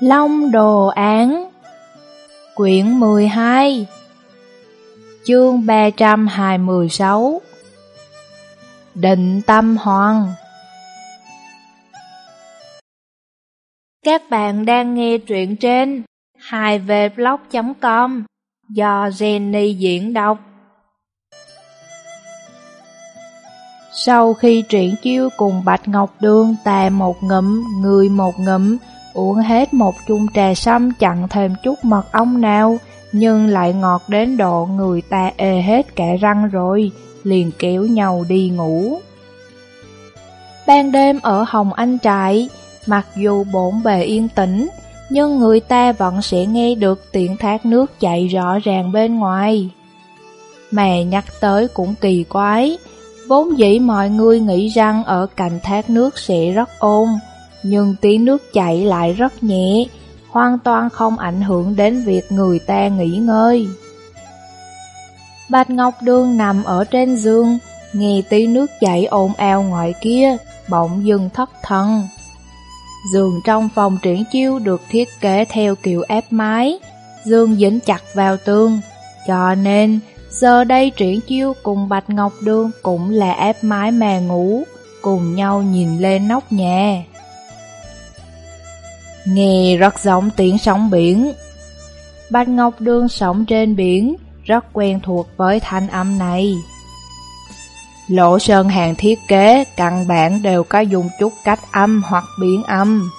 Long Đồ Án Quyển 12 Chương 326 Định Tâm Hoàng. Các bạn đang nghe truyện trên 2vblog.com do Jenny diễn đọc. Sau khi truyện chiêu cùng Bạch Ngọc Đường tà một ngụm, người một ngụm, uống hết một chung trà sâm chặn thêm chút mật ong nào, nhưng lại ngọt đến độ người ta ê hết cả răng rồi, liền kéo nhau đi ngủ. Ban đêm ở Hồng Anh Trại, mặc dù bổn bề yên tĩnh, nhưng người ta vẫn sẽ nghe được tiếng thác nước chạy rõ ràng bên ngoài. Mà nhắc tới cũng kỳ quái, vốn dĩ mọi người nghĩ rằng ở cạnh thác nước sẽ rất ôn, nhưng tiếng nước chảy lại rất nhẹ, hoàn toàn không ảnh hưởng đến việc người ta nghỉ ngơi. Bạch Ngọc Đường nằm ở trên giường, nghe tiếng nước chảy ồn ào ngoài kia, bỗng dừng thất thần. Giường trong phòng triển chiêu được thiết kế theo kiểu ép mái, giường dính chặt vào tường, cho nên giờ đây triển chiêu cùng Bạch Ngọc Đường cũng là ép mái mà ngủ, cùng nhau nhìn lên nóc nhà. Nghe rất giống tiếng sóng biển. Bạch Ngọc đương sống trên biển, rất quen thuộc với thanh âm này. Lỗ sơn hàng thiết kế, căn bản đều có dùng chút cách âm hoặc biến âm.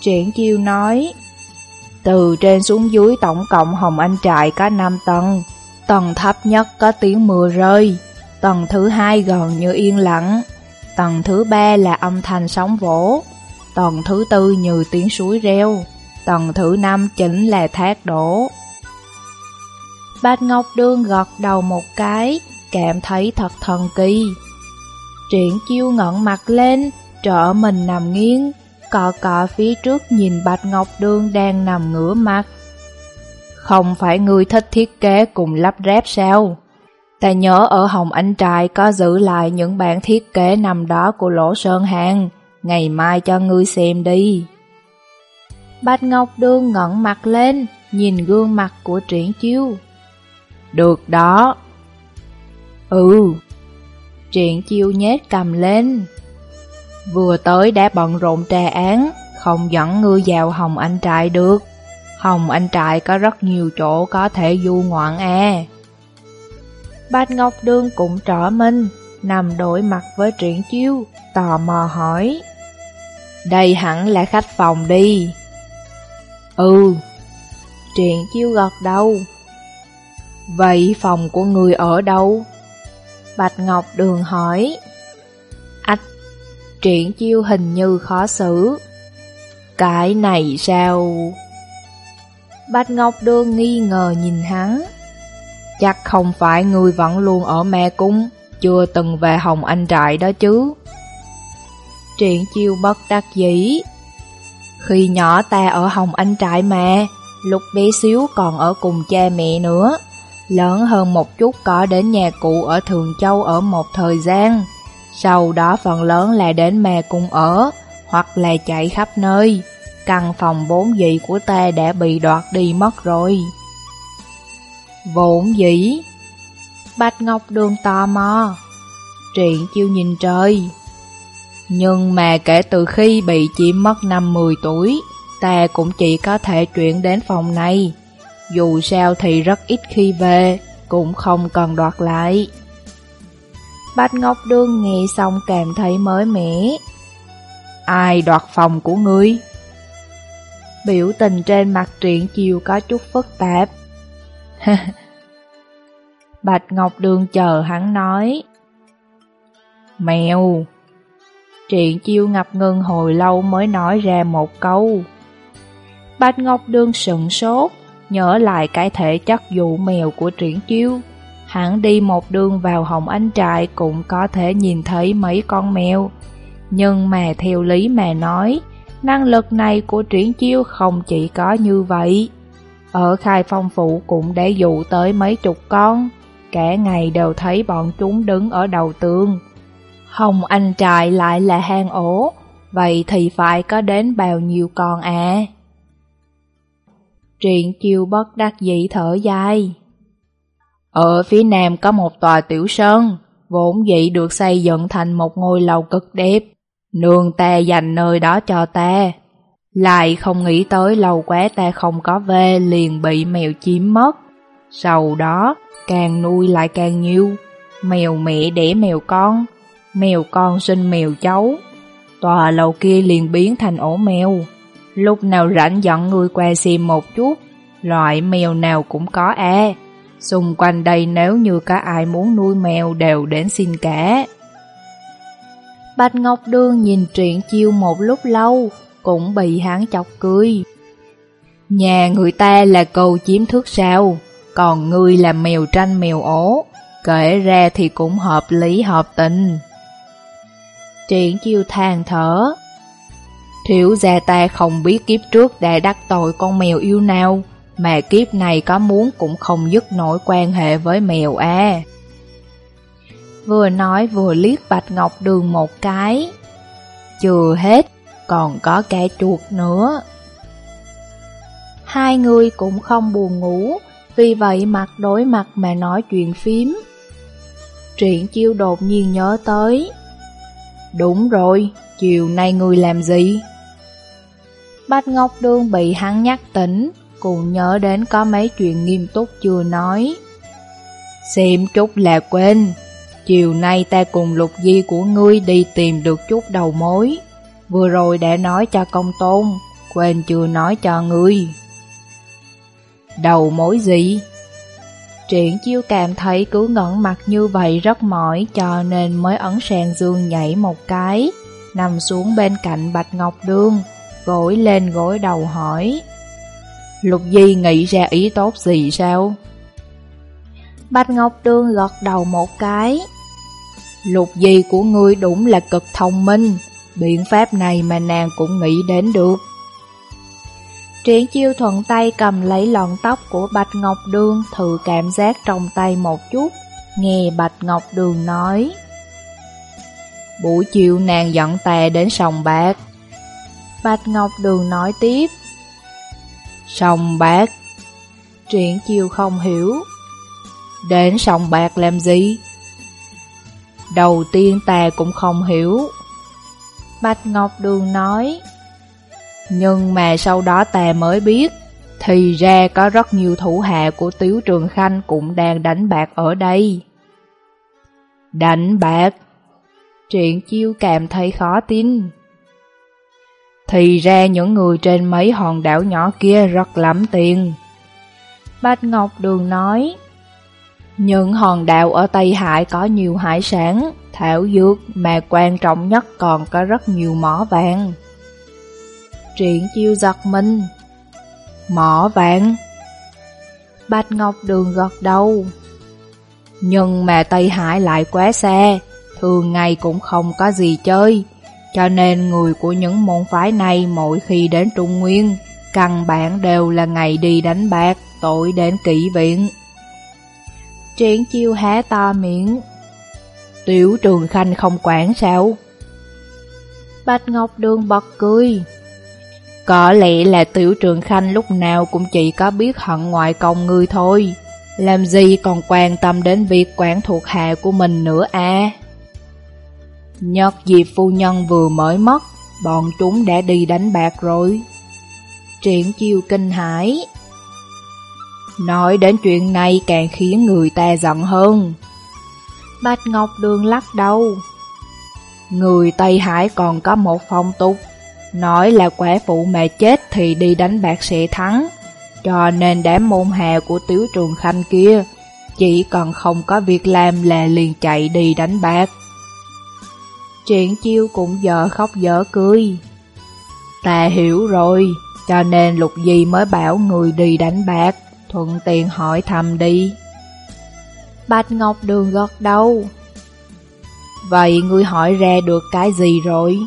Triển chiêu nói, từ trên xuống dưới tổng cộng Hồng Anh Trại có 5 tầng, tầng thấp nhất có tiếng mưa rơi, tầng thứ hai gần như yên lặng, tầng thứ ba là âm thanh sóng vỗ, tầng thứ tư như tiếng suối reo, tầng thứ năm chính là thác đổ. Bạch Ngọc Đương gật đầu một cái, cảm thấy thật thần kỳ. Triển chiêu ngẩn mặt lên, trợ mình nằm nghiêng, cọ cọ phía trước nhìn Bạch Ngọc Đương đang nằm ngửa mặt. Không phải người thích thiết kế cùng lắp ráp sao? Ta nhớ ở Hồng Anh Trại có giữ lại những bản thiết kế nằm đó của Lỗ Sơn Hàng, ngày mai cho ngươi xem đi. Bạch Ngọc Đương ngẩn mặt lên, nhìn gương mặt của triển chiêu. Được đó. Ừ. Triển chiêu nhét cầm lên. Vừa tới đã bận rộn trà án, không dẫn ngươi vào Hồng Anh Trại được. Hồng Anh Trại có rất nhiều chỗ có thể du ngoạn à. Bạch Ngọc Đương cũng trở mình, nằm đổi mặt với triển chiêu, tò mò hỏi. Đây hẳn là khách phòng đi. Ừ. Triển chiêu gật đầu. Vậy phòng của người ở đâu? Bạch Ngọc Đường hỏi. Ách, triển chiêu hình như khó xử. Cái này sao? Bạch Ngọc Đường nghi ngờ nhìn hắn. Chắc không phải người vẫn luôn ở mẹ cung, chưa từng về Hồng Anh Trại đó chứ. Triển chiêu bất đắc dĩ. Khi nhỏ ta ở Hồng Anh Trại mà, lúc bé xíu còn ở cùng cha mẹ nữa. Lớn hơn một chút có đến nhà cụ ở Thường Châu ở một thời gian. Sau đó phần lớn là đến mẹ cùng ở, hoặc là chạy khắp nơi. Căn phòng bốn dĩ của ta đã bị đoạt đi mất rồi. Vốn dĩ Bạch Ngọc Đường tò mò Triển chiêu nhìn trời nhưng mà kể từ khi bị chị mất năm 10 tuổi, Ta cũng chỉ có thể chuyển đến phòng này Dù sao thì rất ít khi về, Cũng không cần đoạt lại Bạch Ngọc Đường nghe xong cảm thấy mới mẻ Ai đoạt phòng của ngươi? Biểu tình trên mặt triển chiều có chút phức tạp Bạch Ngọc Đường chờ hắn nói. Mèo! Triện chiêu ngập ngừng hồi lâu mới nói ra một câu. Bạch Ngọc đương sững sốt, nhớ lại cái thể chất dụ mèo của triển chiêu. Hắn đi một đường vào Hồng Anh Trại cũng có thể nhìn thấy mấy con mèo. Nhưng mà theo lý mà nói, năng lực này của triển chiêu không chỉ có như vậy. Ở khai phong phủ cũng để dụ tới mấy chục con, cả ngày đều thấy bọn chúng đứng ở đầu tường. Hồng Anh Trại lại là hang ổ, vậy thì phải có đến bao nhiêu con à? Triện chiêu bất đắc dĩ thở dài. Ở phía nam có một tòa tiểu sơn, vốn dĩ được xây dựng thành một ngôi lầu cực đẹp. Nương ta dành nơi đó cho ta. Lại không nghĩ tới lâu quá ta không có về liền bị mèo chiếm mất. Sau đó, càng nuôi lại càng nhiều. Mèo mẹ đẻ mèo con, mèo con sinh mèo cháu. Tòa lầu kia liền biến thành ổ mèo. Lúc nào rảnh dẫn người qua xem một chút, loại mèo nào cũng có e. Xung quanh đây nếu như có ai muốn nuôi mèo đều đến xin cả. Bạch Ngọc Đương nhìn truyện chiêu một lúc lâu, cũng bị hắn chọc cười. Nhà người ta là cầu chiếm thước sao, còn ngươi là mèo tranh mèo ổ, kể ra thì cũng hợp lý hợp tình. Triển chiêu than thở. Thiếu gia ta không biết kiếp trước đã đắc tội con mèo yêu nào, mà kiếp này có muốn cũng không dứt nổi quan hệ với mèo à. Vừa nói vừa liếc Bạch Ngọc Đường một cái. Chưa hết, còn có kẻ chuột nữa. Hai người cũng không buồn ngủ, vì vậy mặt đối mặt mà nói chuyện phím. Triển chiêu đột nhiên nhớ tới. Đúng rồi, chiều nay người làm gì? Bạch Ngọc Đường bị hắn nhắc tỉnh, cùng nhớ đến có mấy chuyện nghiêm túc chưa nói. Xem chút là quên, chiều nay ta cùng lục di của ngươi đi tìm được chút đầu mối. Vừa rồi đã nói cho công tôn, quên chưa nói cho ngươi. Đầu mối gì? Triển chiêu cảm thấy cứ ngẩn mặt như vậy rất mỏi cho nên mới ấn sàn dương nhảy một cái, nằm xuống bên cạnh Bạch Ngọc Đương, gối lên gối đầu hỏi. Lục Di nghĩ ra ý tốt gì sao? Bạch Ngọc Đương gật đầu một cái. Lục Di của ngươi đúng là cực thông minh, biện pháp này mà nàng cũng nghĩ đến được. Triển chiêu thuận tay cầm lấy lọn tóc của Bạch Ngọc Đường thử cảm giác trong tay một chút, nghe Bạch Ngọc Đường nói. Buổi chiều nàng dẫn tè đến sòng bạc. Bạch Ngọc Đường nói tiếp. Sòng bạc? Triển chiêu không hiểu. Đến sòng bạc làm gì? Đầu tiên ta cũng không hiểu. Bạch Ngọc Đường nói. Nhưng mà sau đó ta mới biết, thì ra có rất nhiều thủ hạ của Tiếu Trường Khanh cũng đang đánh bạc ở đây. Đánh bạc? Truyện chiêu cảm thấy khó tin. Thì ra những người trên mấy hòn đảo nhỏ kia rất lắm tiền. Bạch Ngọc Đường nói, những hòn đảo ở Tây Hải có nhiều hải sản, thảo dược mà quan trọng nhất còn có rất nhiều mỏ vàng. Triển chiêu giật mình. Mỏ vàng. Bạch Ngọc Đường gật đầu. Nhưng mà Tây Hải lại quá xa, thường ngày cũng không có gì chơi, cho nên người của những môn phái này mỗi khi đến Trung Nguyên, căn bản đều là ngày đi đánh bạc, tội đến kỷ viện. Triển chiêu há to miệng. Tiểu trường khanh không quản sao? Bạch Ngọc Đường bật cười. Có lẽ là tiểu trường khanh lúc nào cũng chỉ có biết hận ngoại công ngươi thôi. Làm gì còn quan tâm đến việc quản thuộc hạ của mình nữa à? Nhật dịp phu nhân vừa mới mất, bọn chúng đã đi đánh bạc rồi. Triển chiêu kinh hãi. Nói đến chuyện này càng khiến người ta giận hơn. Bạch Ngọc Đường lắc đầu. Người Tây Hải còn có một phong tục Nói là quả phụ mẹ chết thì đi đánh bạc sẽ thắng. Cho nên đám môn hạ của Tiếu Trường Khanh kia Chỉ còn không có việc làm là liền chạy đi đánh bạc. Chuyện chiêu cũng dở khóc dở cười. Ta hiểu rồi, Cho nên Lục Di mới bảo người đi đánh bạc, Thuận tiện hỏi thăm đi. Bạch Ngọc Đường gật đầu. Vậy ngươi hỏi ra được cái gì rồi?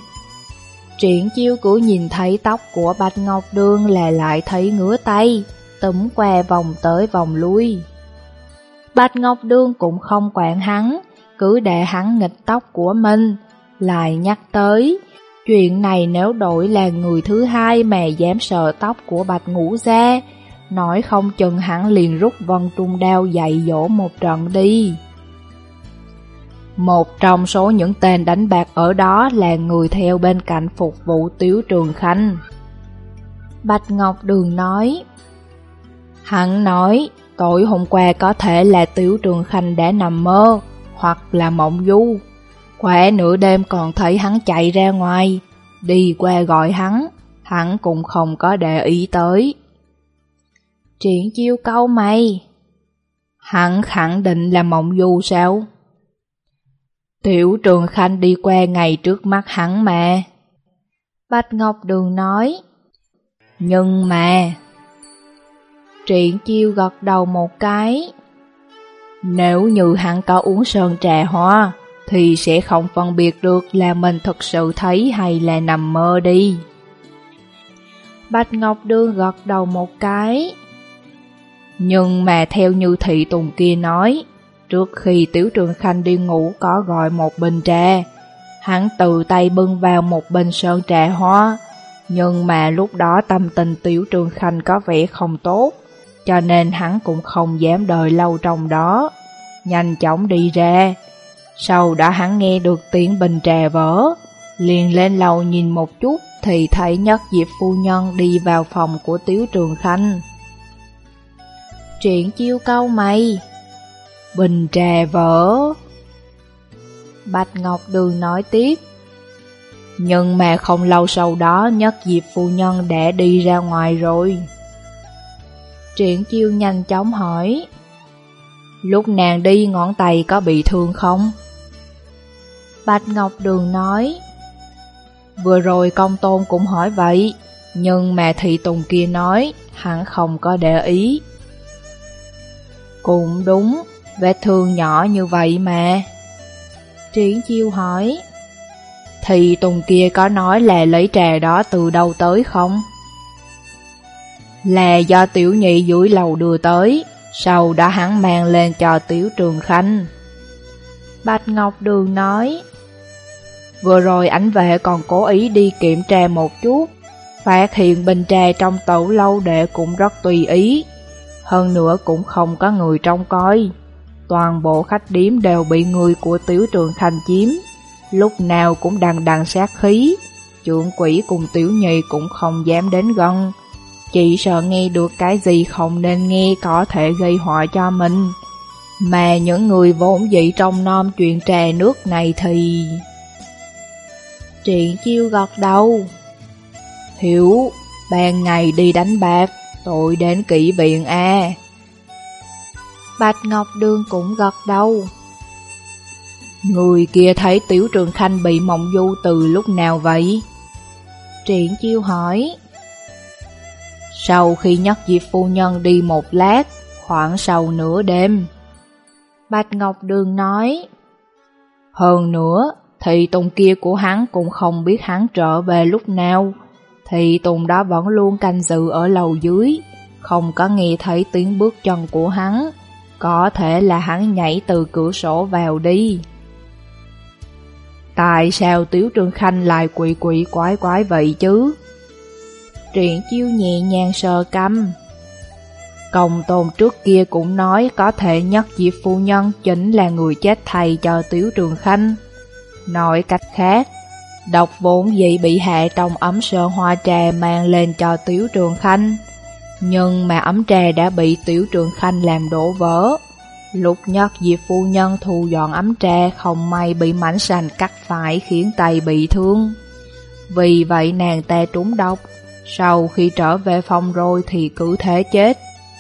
Triển chiêu của nhìn thấy tóc của Bạch Ngọc đương là lại thấy ngứa tay, túm què vòng tới vòng lui. Bạch Ngọc đương cũng không quản hắn, cứ để hắn nghịch tóc của mình, lại nhắc tới. Chuyện này nếu đổi là người thứ hai mà dám sợ tóc của Bạch Ngũ ra, nói không chừng hắn liền rút vân trung đao dạy dỗ một trận đi. Một trong số những tên đánh bạc ở đó là người theo bên cạnh phục vụ Tiếu Trường Khanh. Bạch Ngọc Đường nói, Hắn nói, tối hôm qua có thể là Tiếu Trường Khanh đã nằm mơ, hoặc là mộng du. Khỏe nửa đêm còn thấy hắn chạy ra ngoài, đi qua gọi hắn, hắn cũng không có để ý tới. Triển chiêu câu mày. Hắn khẳng định là mộng du sao? Tiểu trường khanh đi qua ngày trước mắt hắn mà. Bạch Ngọc Đường nói. Nhưng mà... Triển chiêu gật đầu một cái. Nếu như hắn có uống sơn trà hoa, thì sẽ không phân biệt được là mình thật sự thấy hay là nằm mơ đi. Bạch Ngọc Đường gật đầu một cái. Nhưng mà theo như thị tùng kia nói, trước khi Tiểu Trường Khanh đi ngủ có gọi một bình trà, hắn từ tay bưng vào một bình sơn trà hoa, nhưng mà lúc đó tâm tình Tiểu Trường Khanh có vẻ không tốt, cho nên hắn cũng không dám đợi lâu trong đó, nhanh chóng đi ra. Sau đó hắn nghe được tiếng bình trà vỡ, liền lên lầu nhìn một chút thì thấy nhất diệp phu nhân đi vào phòng của Tiếu Trường Khanh. Chuyện chiêu câu mày Bình trà vỡ. Bạch Ngọc Đường nói tiếp Nhưng mà không lâu sau đó Nhất Diệp Phu Nhân đã đi ra ngoài rồi. Triển chiêu nhanh chóng hỏi Lúc nàng đi ngón tay có bị thương không? Bạch Ngọc Đường nói Vừa rồi công tôn cũng hỏi vậy Nhưng mà thị tùng kia nói Hắn không có để ý. Cũng đúng, vết thương nhỏ như vậy mà. Triển chiêu hỏi, thì Tùng kia có nói là lấy trà đó từ đâu tới không? Là do tiểu nhị dưới lầu đưa tới, sau đó hắn mang lên cho tiểu trường khanh. Bạch Ngọc Đường nói, vừa rồi ảnh vệ còn cố ý đi kiểm tra một chút, phát hiện bình trà trong tủ lâu đệ cũng rất tùy ý, hơn nữa cũng không có người trông coi. Toàn bộ khách điếm đều bị người của tiểu trường khanh chiếm, lúc nào cũng đằng đằng sát khí. Trưởng quỷ cùng tiểu nhị cũng không dám đến gần. Chỉ sợ nghe được cái gì không nên nghe có thể gây họa cho mình. Mà những người vốn dĩ trong non chuyện trà nước này thì... Triển chiêu gật đầu. Hiểu, ban ngày đi đánh bạc, Tội đến kỹ viện à Bạch Ngọc Đường cũng gật đầu. Người kia thấy Tiểu Trường Khanh bị mộng du từ lúc nào vậy? Triển chiêu hỏi. Sau khi nhất diệp phu nhân đi một lát Khoảng sau nửa đêm. Bạch Ngọc Đường nói. Hơn nữa Thì tùng kia của hắn cũng không biết hắn trở về lúc nào. Thì Tùng đó vẫn luôn canh dự ở lầu dưới, không có nghe thấy tiếng bước chân của hắn, có thể là hắn nhảy từ cửa sổ vào đi. Tại sao Tiếu Trương Khanh lại quỷ quỷ quái quái vậy chứ? Triển chiêu nhẹ nhàng sờ căm. Công tôn trước kia cũng nói có thể nhất diệp phu nhân chính là người chết thầy cho Tiếu Trường Khanh. Nói cách khác, Độc vốn dĩ bị hạ trong ấm sơ hoa trà mang lên cho Tiểu Trường Khanh. Nhưng mà ấm trà đã bị Tiểu Trường Khanh làm đổ vỡ. Lúc nhất Diệp Phu Nhân thu dọn ấm trà không may bị mảnh sành cắt phải khiến tay bị thương. Vì vậy nàng ta trúng độc. Sau khi trở về phòng rồi thì cứ thế chết.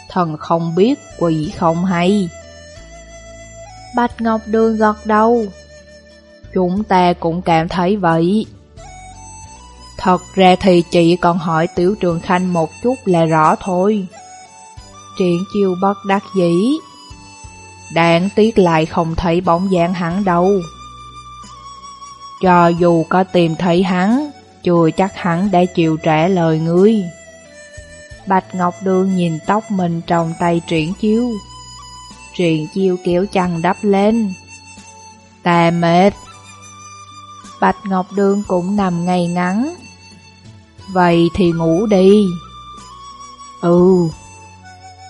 Thần không biết, quỷ không hay. Bạch Ngọc Đường gật đầu, Chúng ta cũng cảm thấy vậy. Thật ra thì chị còn hỏi Tiểu Trường Khanh một chút là rõ thôi. Triển chiêu bất đắc dĩ. Đáng tiếc lại không thấy bóng dáng hắn đâu. Cho dù có tìm thấy hắn, chưa chắc hắn đã chịu trả lời ngươi. Bạch Ngọc Đường nhìn tóc mình trong tay triển chiêu. Triển chiêu kéo chăn đắp lên. Ta mệt. Bạch Ngọc Đường cũng nằm ngay ngắn. Vậy thì ngủ đi. Ừ,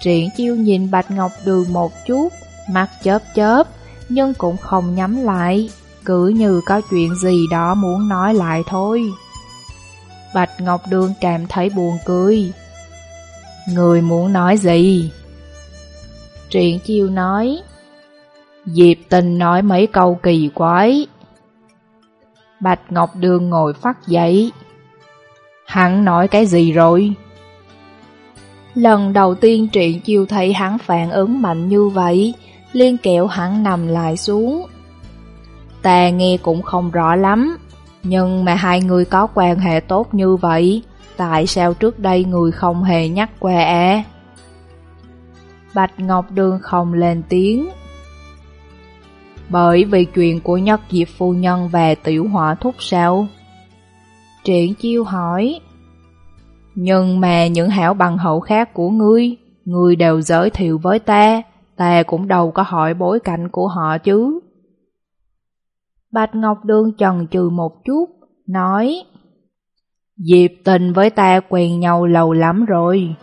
Triển chiêu nhìn Bạch Ngọc Đường một chút, mắt chớp chớp, nhưng cũng không nhắm lại, cứ như có chuyện gì đó muốn nói lại thôi. Bạch Ngọc Đường cảm thấy buồn cười. Người muốn nói gì? Triển chiêu nói. Diệp tình nói mấy câu kỳ quái. Bạch Ngọc Đường ngồi phát dậy. Hắn nói cái gì rồi? Lần đầu tiên trịnh chiêu thấy hắn phản ứng mạnh như vậy, liên kẹo hắn nằm lại xuống. Ta nghe cũng không rõ lắm, nhưng mà hai người có quan hệ tốt như vậy, tại sao trước đây người không hề nhắc qua à? Bạch Ngọc Đường không lên tiếng. Bởi vì chuyện của Nhất Diệp Phu Nhân và Tiểu hỏa Thúc sao? Triển chiêu hỏi. Nhưng mà những hảo bằng hậu khác của ngươi, ngươi đều giới thiệu với ta, ta cũng đâu có hỏi bối cảnh của họ chứ. Bạch Ngọc Đường chần chừ một chút, nói Diệp tình với ta quen nhau lâu lắm rồi.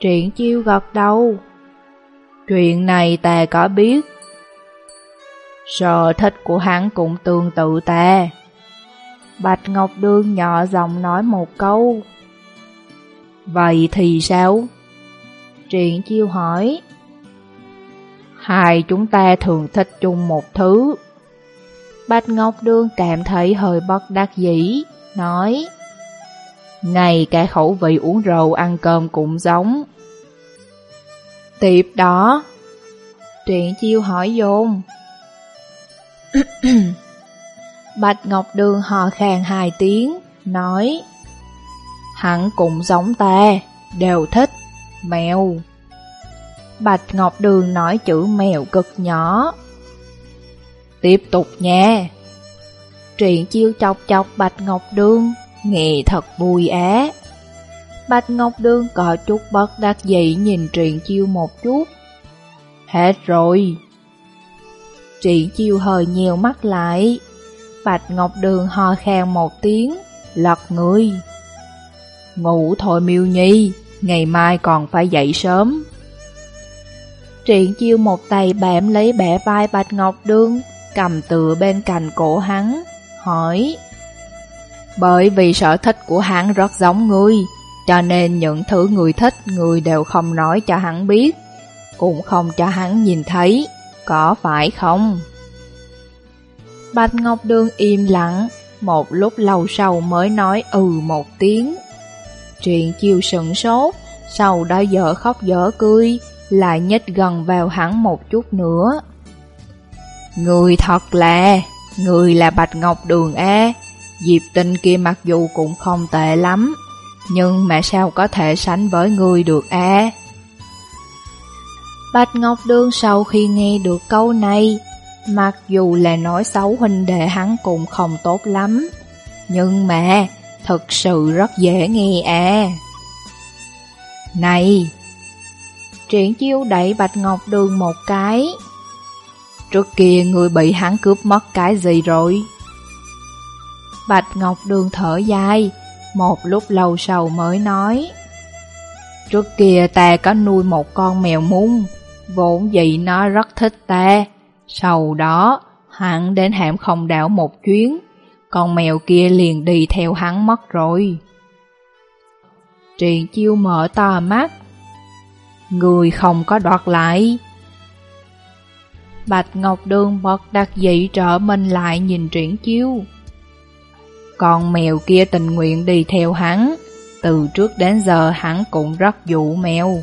Triển chiêu gật đầu. Chuyện này ta có biết. Sở thích của hắn cũng tương tự ta. Bạch Ngọc Đường nhỏ giọng nói một câu. Vậy thì sao? Triển chiêu hỏi. Hai chúng ta thường thích chung một thứ. Bạch Ngọc Đường cảm thấy hơi bất đắc dĩ, nói Ngay cả khẩu vị uống rượu ăn cơm cũng giống. Tiếp đó, Truyện chiêu hỏi dồn. Bạch Ngọc Đường hò khàn hai tiếng, nói Hắn cũng giống ta, đều thích, mèo. Bạch Ngọc Đường nói chữ mèo cực nhỏ, Tiếp tục nha. Truyện chiêu chọc chọc Bạch Ngọc Đường nghe thật vui á. Bạch Ngọc Đường có chút bất đắc dĩ nhìn truyện chiêu một chút. Hết rồi. Truyện chiêu hơi nhiều mắt lại. Bạch Ngọc Đường ho khan một tiếng, lật người. Ngủ thôi miêu nhi, ngày mai còn phải dậy sớm. Triện chiêu một tay bạm lấy bẻ vai Bạch Ngọc Đường, cầm tựa bên cạnh cổ hắn, hỏi Bởi vì sở thích của hắn rất giống ngươi, cho nên những thứ người thích người đều không nói cho hắn biết, cũng không cho hắn nhìn thấy, có phải không? Bạch Ngọc Đường im lặng, một lúc lâu sau mới nói ừ một tiếng. Chuyện chiều sững sốt, sau đó dở khóc dở cười, lại nhích gần vào hắn một chút nữa. Người thật là, người là Bạch Ngọc Đường A, Diệp tinh kia mặc dù cũng không tệ lắm, nhưng mà sao có thể sánh với người được a? Bạch Ngọc Đường sau khi nghe được câu này, mặc dù là nói xấu huynh đệ hắn cũng không tốt lắm, nhưng mà thật sự rất dễ nghe à. Này! Triển chiêu đẩy Bạch Ngọc Đường một cái, Trước kia người bị hắn cướp mất cái gì rồi? Bạch Ngọc Đường thở dài, một lúc lâu sau mới nói. Trước kia ta có nuôi một con mèo mung, vốn dĩ nó rất thích ta. Sau đó, hắn đến hẻm không đảo một chuyến, con mèo kia liền đi theo hắn mất rồi. Triền chiêu mở to mắt. Người không có đoạt lại. Bạch Ngọc Đường bật đặc dị trở mình lại nhìn triển chiêu. Con mèo kia tình nguyện đi theo hắn, từ trước đến giờ hắn cũng rất dụ mèo.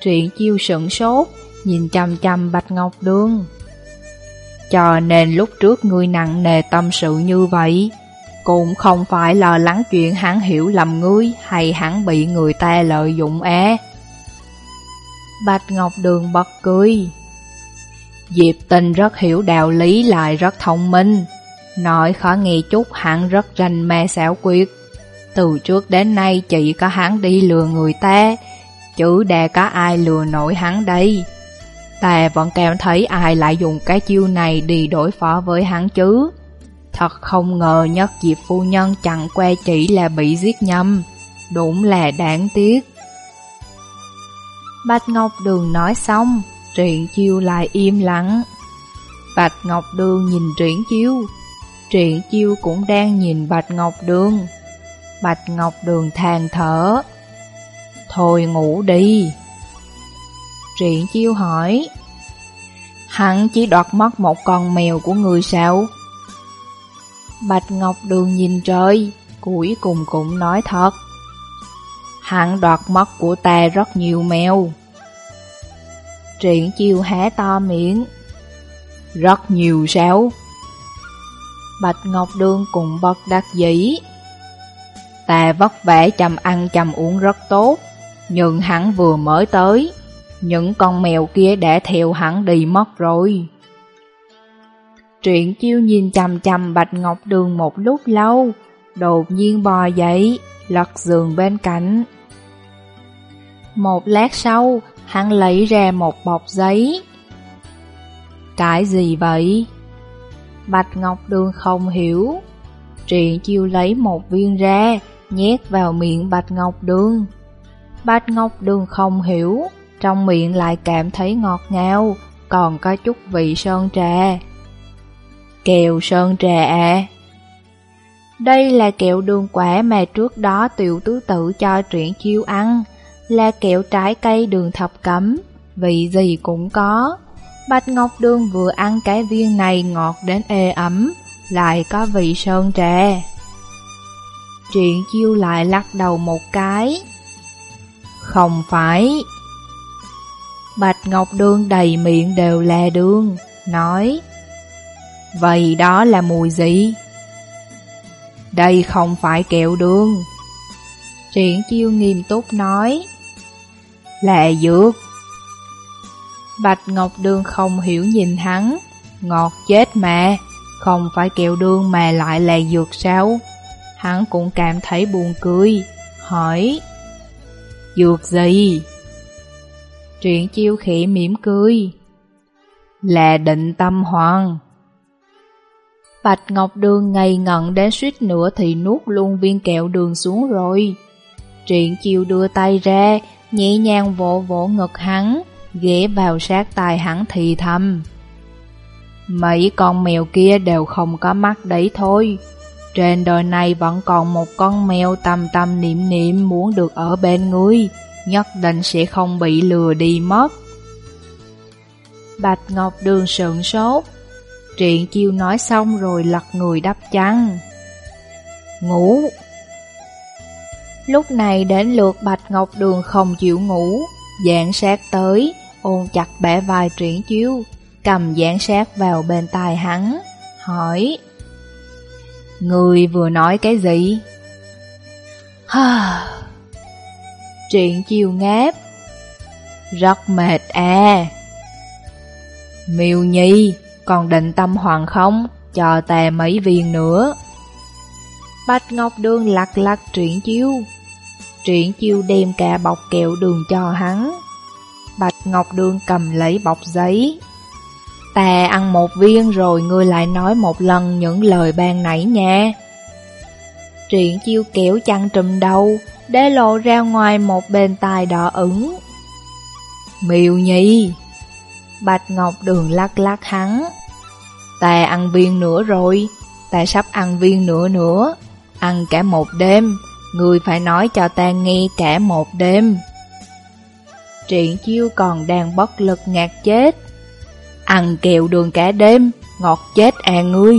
Triển chiêu sững sốt, nhìn chăm chăm Bạch Ngọc Đường. Cho nên lúc trước ngươi nặng nề tâm sự như vậy, cũng không phải lo lắng chuyện hắn hiểu lầm ngươi hay hắn bị người ta lợi dụng é. Bạch Ngọc Đường bật cười. Diệp Tình rất hiểu đạo lý lại rất thông minh. Nói khó nghe chút hắn rất rành mê xảo quyệt. Từ trước đến nay chỉ có hắn đi lừa người ta, chứ đè có ai lừa nổi hắn đây. Ta vẫn cảm thấy ai lại dùng cái chiêu này đi đối phó với hắn chứ. Thật không ngờ nhất Diệp phu nhân chẳng que chỉ là bị giết nhầm. Đúng là đáng tiếc. Bạch Ngọc Đường nói xong, Triển Chiêu lại im lặng. Bạch Ngọc Đường nhìn Triển Chiêu, Triển Chiêu cũng đang nhìn Bạch Ngọc Đường. Bạch Ngọc Đường than thở. Thôi ngủ đi triển Chiêu hỏi. Hắn chỉ đoạt mất một con mèo của người sao? Bạch Ngọc Đường nhìn trời, cuối cùng cũng nói thật. Hắn đoạt mất của ta rất nhiều mèo. Triển chiêu há to miệng. Rất nhiều sao? Bạch Ngọc Đường cùng bật đặc dĩ. Ta vất vả chăm ăn chăm uống rất tốt, nhưng hắn vừa mới tới, những con mèo kia đã theo hắn đi mất rồi. Truyện chiêu nhìn chầm chầm Bạch Ngọc Đường một lúc lâu, đột nhiên bò dậy, lật giường bên cạnh. Một lát sau, hắn lấy ra một bọc giấy. Cái gì vậy? Bạch Ngọc Đường không hiểu. Truyện chiêu lấy một viên ra, nhét vào miệng Bạch Ngọc Đường. Bạch Ngọc Đường không hiểu, trong miệng lại cảm thấy ngọt ngào, còn có chút vị sơn trà. Kẹo sơn trà à? Đây là kẹo đường quả mà trước đó tiểu tứ tử cho truyện chiêu ăn, là kẹo trái cây đường thập cấm, vị gì cũng có. Bạch Ngọc Đường vừa ăn cái viên này ngọt đến ê ấm, lại có vị sơn trà. Truyện chiêu lại lắc đầu một cái. Không phải. Bạch Ngọc Đường đầy miệng đều là đường, nói Vậy đó là mùi gì? Đây không phải kẹo đường. Triển chiêu nghiêm túc nói. Là dược. Bạch Ngọc Đường không hiểu nhìn hắn. Ngọt chết mà, không phải kẹo đường mà lại là dược sao? Hắn cũng cảm thấy buồn cười, hỏi. Dược gì? Truyện chiêu khỉ mỉm cười. Là định tâm hoàng. Bạch Ngọc Đường ngây ngẩn đến suýt nữa thì nuốt luôn viên kẹo đường xuống rồi. truyện chiều đưa tay ra, nhẹ nhàng vỗ vỗ ngực hắn, ghé vào sát tai hắn thì thầm. Mấy con mèo kia đều không có mắt đấy thôi. Trên đời này vẫn còn một con mèo tầm tầm niệm niệm muốn được ở bên ngươi, nhất định sẽ không bị lừa đi mất. Bạch Ngọc Đường sợn sốt, Triện chiêu nói xong rồi lật người đắp chăn. Ngủ Lúc này đến lượt Bạch Ngọc Đường không chịu ngủ, dạng sát tới, ôm chặt bẻ vai triển chiêu, cầm dạng sát vào bên tai hắn, hỏi Người vừa nói cái gì? Hơ truyện chiều ngáp Rất mệt à Miêu Nhi còn định tâm hoàng không? Cho tè mấy viên nữa. Bạch Ngọc Đường lặt lặt truyện chiêu. Truyện chiêu đem cả bọc kẹo đường cho hắn. Bạch Ngọc Đường cầm lấy bọc giấy. Ta ăn một viên rồi ngươi lại nói một lần những lời ban nãy nha. Truyện chiêu kéo chăn trùm đầu, để lộ ra ngoài một bên tai đỏ ửng. Miêu nhi! Bạch Ngọc Đường lắc lắc hắn. Ta ăn viên nữa rồi, ta sắp ăn viên nữa nữa, ăn cả một đêm, người phải nói cho ta nghe cả một đêm. Triển chiêu còn đang bất lực ngạt chết. Ăn kẹo đường cả đêm, ngọt chết à ngươi.